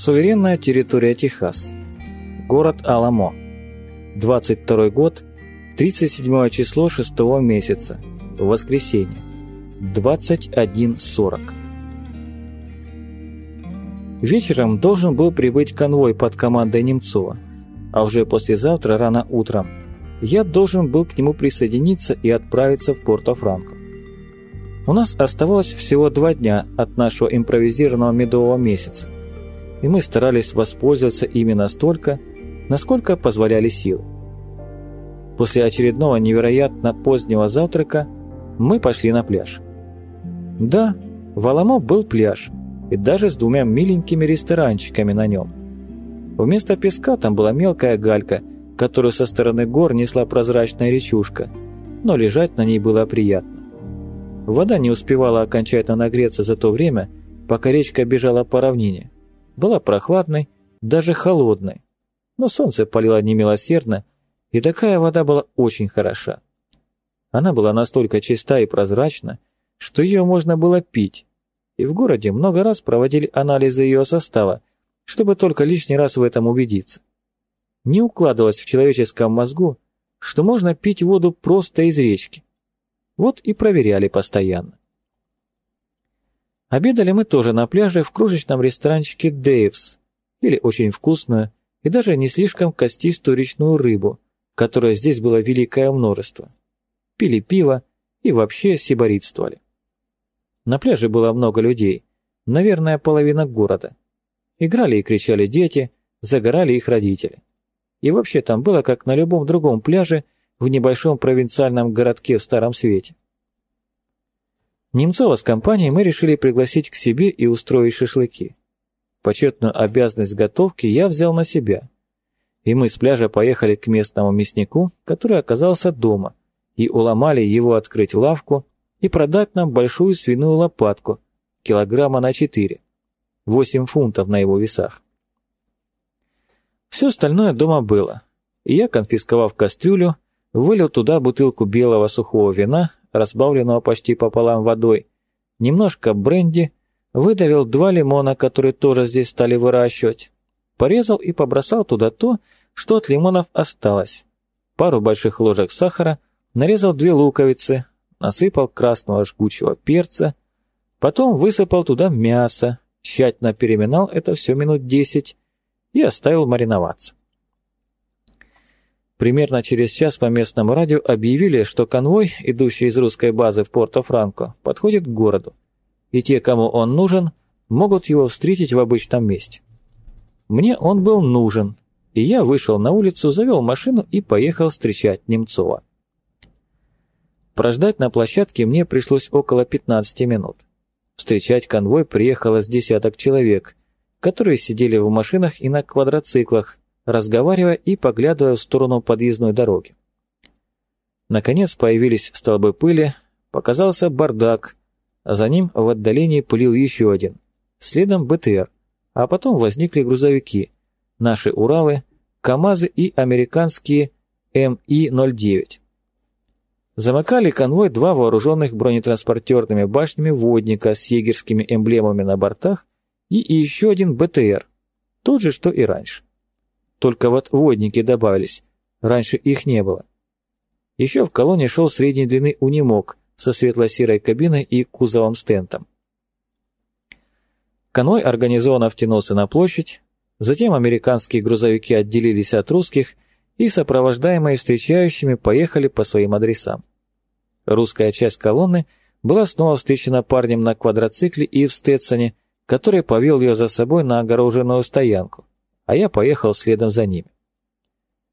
Суверенная территория Техас. Город Аламо. 22 год, 37 число 6 месяца. Воскресенье. 21.40. Вечером должен был прибыть конвой под командой Немцова, а уже послезавтра рано утром я должен был к нему присоединиться и отправиться в Порто-Франко. У нас оставалось всего два дня от нашего импровизированного медового месяца и мы старались воспользоваться ими настолько, насколько позволяли силы. После очередного невероятно позднего завтрака мы пошли на пляж. Да, в Аламо был пляж, и даже с двумя миленькими ресторанчиками на нем. Вместо песка там была мелкая галька, которую со стороны гор несла прозрачная речушка, но лежать на ней было приятно. Вода не успевала окончательно нагреться за то время, пока речка бежала по равнине была прохладной, даже холодной. Но солнце палило немилосердно, и такая вода была очень хороша. Она была настолько чиста и прозрачна, что ее можно было пить, и в городе много раз проводили анализы ее состава, чтобы только лишний раз в этом убедиться. Не укладывалось в человеческом мозгу, что можно пить воду просто из речки. Вот и проверяли постоянно. Обедали мы тоже на пляже в кружечном ресторанчике «Дэйвс», или очень вкусную и даже не слишком костистую речную рыбу, которой здесь было великое множество. Пили пиво и вообще сиборитствовали. На пляже было много людей, наверное, половина города. Играли и кричали дети, загорали их родители. И вообще там было как на любом другом пляже в небольшом провинциальном городке в Старом Свете. Немцова с компанией мы решили пригласить к себе и устроить шашлыки. Почетную обязанность готовки я взял на себя. И мы с пляжа поехали к местному мяснику, который оказался дома, и уломали его открыть лавку и продать нам большую свиную лопатку, килограмма на четыре, восемь фунтов на его весах. Все остальное дома было, и я, конфисковав кастрюлю, вылил туда бутылку белого сухого вина, разбавленного почти пополам водой, немножко бренди, выдавил два лимона, которые тоже здесь стали выращивать, порезал и побросал туда то, что от лимонов осталось, пару больших ложек сахара, нарезал две луковицы, насыпал красного жгучего перца, потом высыпал туда мясо, тщательно переминал это все минут десять и оставил мариноваться. Примерно через час по местному радио объявили, что конвой, идущий из русской базы в Порто-Франко, подходит к городу, и те, кому он нужен, могут его встретить в обычном месте. Мне он был нужен, и я вышел на улицу, завел машину и поехал встречать Немцова. Прождать на площадке мне пришлось около 15 минут. Встречать конвой приехало с десяток человек, которые сидели в машинах и на квадроциклах, разговаривая и поглядывая в сторону подъездной дороги. Наконец появились столбы пыли, показался бардак, а за ним в отдалении пылил еще один, следом БТР, а потом возникли грузовики, наши Уралы, КАМАЗы и американские МИ-09. Замыкали конвой два вооруженных бронетранспортерными башнями водника с егерскими эмблемами на бортах и еще один БТР, тот же, что и раньше. Только вот водники добавились. Раньше их не было. Еще в колонне шел средней длины унимок со светло-серой кабиной и кузовом-стентом. Конвой организованно втянулся на площадь, затем американские грузовики отделились от русских и, сопровождаемые встречающими, поехали по своим адресам. Русская часть колонны была снова встречена парнем на квадроцикле и в Стетсоне, который повел ее за собой на огороженную стоянку а я поехал следом за ними.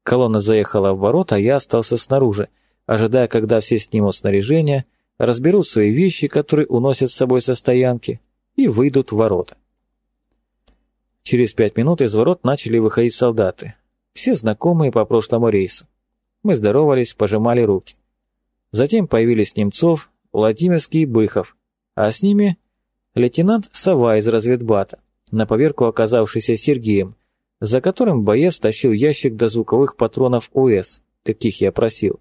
Колонна заехала в ворота, а я остался снаружи, ожидая, когда все снимут снаряжение, разберут свои вещи, которые уносят с собой со стоянки, и выйдут в ворота. Через пять минут из ворот начали выходить солдаты, все знакомые по прошлому рейсу. Мы здоровались, пожимали руки. Затем появились Немцов, Владимирский и Быхов, а с ними лейтенант Сова из разведбата, на поверку оказавшийся Сергеем, за которым боец тащил ящик до звуковых патронов ОС, каких я просил.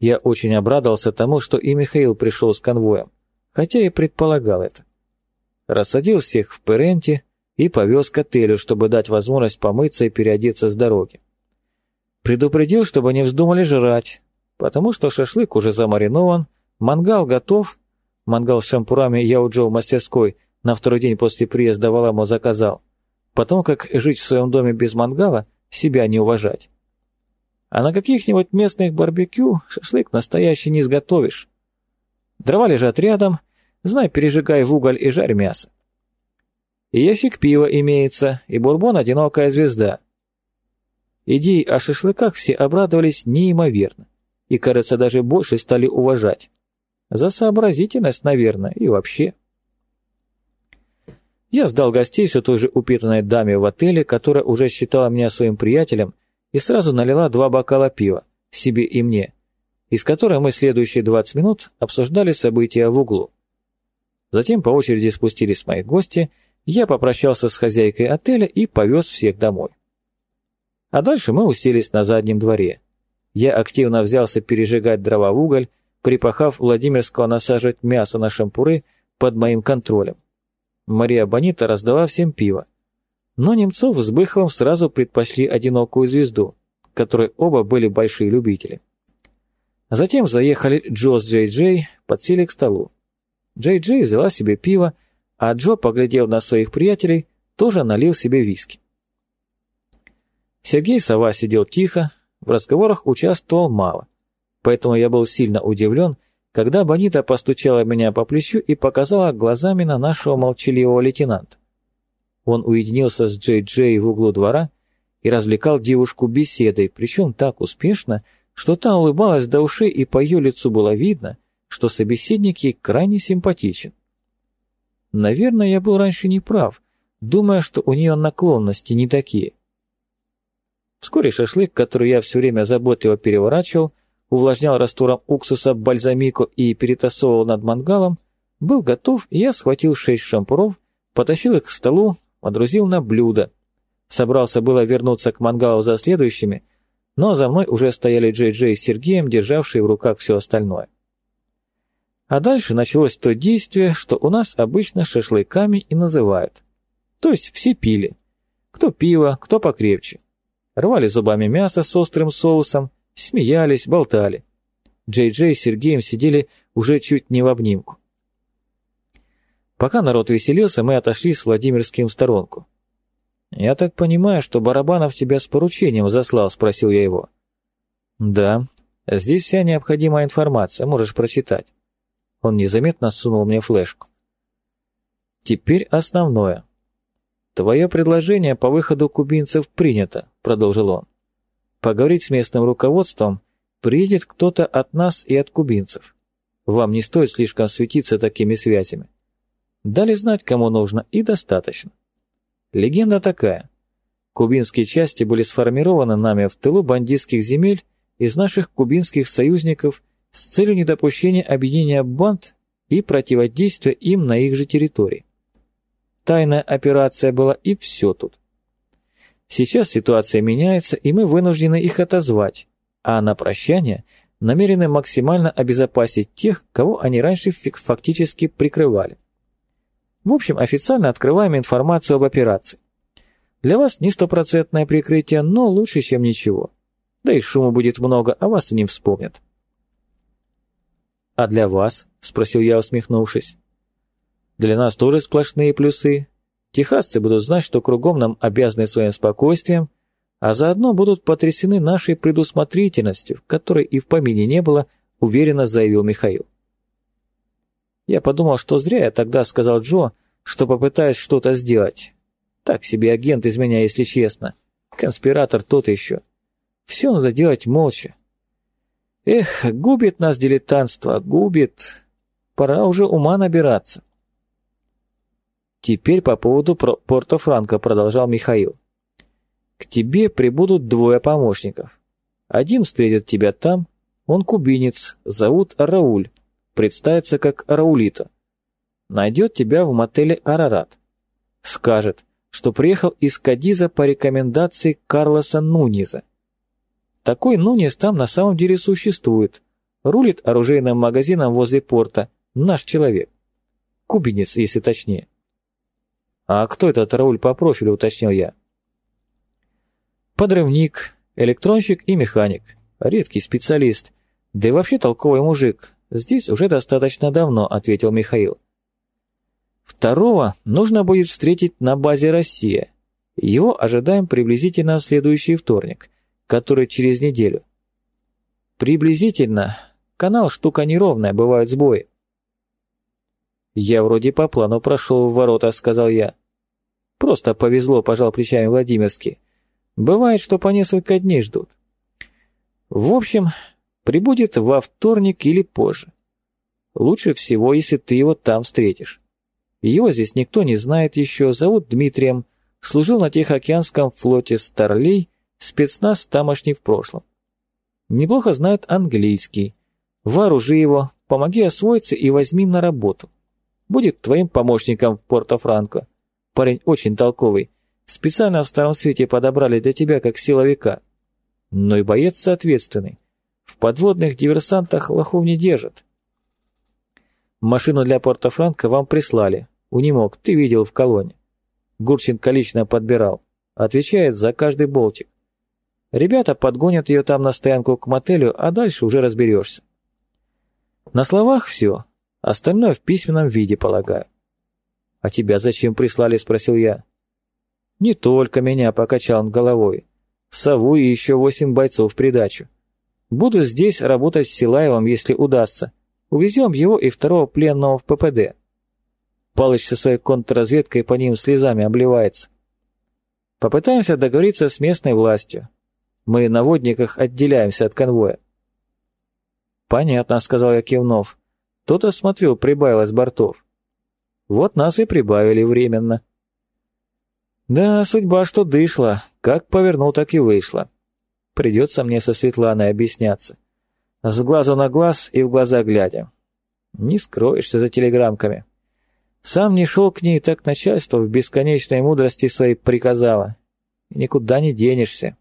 Я очень обрадовался тому, что и Михаил пришел с конвоем, хотя и предполагал это. Рассадил всех в Перенте, и повез к отелю, чтобы дать возможность помыться и переодеться с дороги. Предупредил, чтобы не вздумали жрать, потому что шашлык уже замаринован, мангал готов, мангал с шампурами я у Джо в мастерской на второй день после приезда в Аламо заказал, потому как жить в своем доме без мангала себя не уважать. А на каких-нибудь местных барбекю шашлык настоящий не изготовишь. Дрова лежат рядом, знай, пережигай в уголь и жарь мясо. И ящик пива имеется, и бурбон «Одинокая звезда». Идеи о шашлыках все обрадовались неимоверно, и, кажется, даже больше стали уважать. За сообразительность, наверное, и вообще. Я сдал гостей все той же упитанной даме в отеле, которая уже считала меня своим приятелем, и сразу налила два бокала пива, себе и мне, из которой мы следующие 20 минут обсуждали события в углу. Затем по очереди спустились мои гости – я попрощался с хозяйкой отеля и повез всех домой. А дальше мы уселись на заднем дворе. Я активно взялся пережигать дрова в уголь, припахав Владимирского насаживать мясо на шампуры под моим контролем. Мария Бонита раздала всем пиво. Но Немцов с Быховым сразу предпочли одинокую звезду, которой оба были большие любители. Затем заехали Джо с Джей Джей, подсели к столу. Джей Джей взяла себе пиво, а Джо, поглядев на своих приятелей, тоже налил себе виски. Сергей Сова сидел тихо, в разговорах участвовал мало, поэтому я был сильно удивлен, когда Бонита постучала меня по плечу и показала глазами на нашего молчаливого лейтенанта. Он уединился с Джей Джей в углу двора и развлекал девушку беседой, причем так успешно, что та улыбалась до ушей, и по ее лицу было видно, что собеседник ей крайне симпатичен. Наверное, я был раньше неправ, думая, что у нее наклонности не такие. Вскоре шашлык, который я все время заботливо переворачивал, увлажнял раствором уксуса бальзамико и перетасовывал над мангалом, был готов, и я схватил шесть шампуров, потащил их к столу, подрузил на блюдо. Собрался было вернуться к мангалу за следующими, но за мной уже стояли Джей Джей с Сергеем, державшие в руках все остальное. А дальше началось то действие, что у нас обычно шашлыками и называют. То есть все пили. Кто пиво, кто покрепче. Рвали зубами мясо с острым соусом, смеялись, болтали. Джей-Джей с Сергеем сидели уже чуть не в обнимку. Пока народ веселился, мы отошли с Владимирским в сторонку. «Я так понимаю, что Барабанов тебя с поручением заслал?» – спросил я его. «Да. Здесь вся необходимая информация, можешь прочитать». Он незаметно сунул мне флешку. «Теперь основное. Твое предложение по выходу кубинцев принято», — продолжил он. «Поговорить с местным руководством приедет кто-то от нас и от кубинцев. Вам не стоит слишком светиться такими связями. Дали знать, кому нужно, и достаточно. Легенда такая. Кубинские части были сформированы нами в тылу бандитских земель из наших кубинских союзников с целью недопущения объединения банд и противодействия им на их же территории. Тайная операция была и все тут. Сейчас ситуация меняется, и мы вынуждены их отозвать, а на прощание намерены максимально обезопасить тех, кого они раньше фактически прикрывали. В общем, официально открываем информацию об операции. Для вас не стопроцентное прикрытие, но лучше, чем ничего. Да и шума будет много, а вас и не вспомнят. «А для вас?» — спросил я, усмехнувшись. «Для нас тоже сплошные плюсы. Техасцы будут знать, что кругом нам обязаны своим спокойствием, а заодно будут потрясены нашей предусмотрительностью, которой и в помине не было, уверенно заявил Михаил. Я подумал, что зря я тогда сказал Джо, что попытаюсь что-то сделать. Так себе агент из меня, если честно. Конспиратор тот еще. Все надо делать молча, Эх, губит нас дилетантство, губит. Пора уже ума набираться. Теперь по поводу Порто-Франко, продолжал Михаил. К тебе прибудут двое помощников. Один встретит тебя там, он кубинец, зовут Рауль, представится как Раулито. Найдет тебя в мотеле «Арарат». Скажет, что приехал из Кадиза по рекомендации Карлоса Нуниза. Такой Нунес там на самом деле существует. Рулит оружейным магазином возле порта. Наш человек. Кубинец, если точнее. «А кто этот Рауль по профилю?» — уточнил я. «Подрывник, электронщик и механик. Редкий специалист. Да и вообще толковый мужик. Здесь уже достаточно давно», — ответил Михаил. «Второго нужно будет встретить на базе «Россия». Его ожидаем приблизительно в следующий вторник, который через неделю. Приблизительно. Канал штука неровная, бывают сбои. «Я вроде по плану прошел в ворота», — сказал я. «Просто повезло», — пожал плечами Владимирский. «Бывает, что по несколько дней ждут». «В общем, прибудет во вторник или позже. Лучше всего, если ты его там встретишь. Его здесь никто не знает еще, зовут Дмитрием, служил на Тихоокеанском флоте Старлей, спецназ тамошний в прошлом. Неплохо знает английский. Вооружи его, помоги освоиться и возьми на работу. Будет твоим помощником в Порто-Франко. Парень очень толковый. Специально в Старом Свете подобрали для тебя как силовика. Но и боец соответственный. В подводных диверсантах лохов не держат. Машину для Порто-Франко вам прислали. Унимок, ты видел в колонне. Гурченко лично подбирал. Отвечает за каждый болтик. Ребята подгонят ее там на стоянку к мотелю, а дальше уже разберешься. На словах все. Остальное в письменном виде, полагаю. «А тебя зачем прислали?» — спросил я. «Не только меня», — покачал он головой. «Сову и еще восемь бойцов в придачу. Буду здесь работать с Силаевым, если удастся. Увезем его и второго пленного в ППД». Палыч со своей контрразведкой по ним слезами обливается. Попытаемся договориться с местной властью. Мы на водниках отделяемся от конвоя. «Понятно», — сказал я, кивнув. Кто-то, смотрю, прибавилось бортов. Вот нас и прибавили временно. Да, судьба что дышла, как повернул, так и вышло. Придется мне со Светланой объясняться. С глазу на глаз и в глаза глядя. Не скроешься за телеграммками. Сам не шел к ней, так начальство в бесконечной мудрости своей приказало. Никуда не денешься.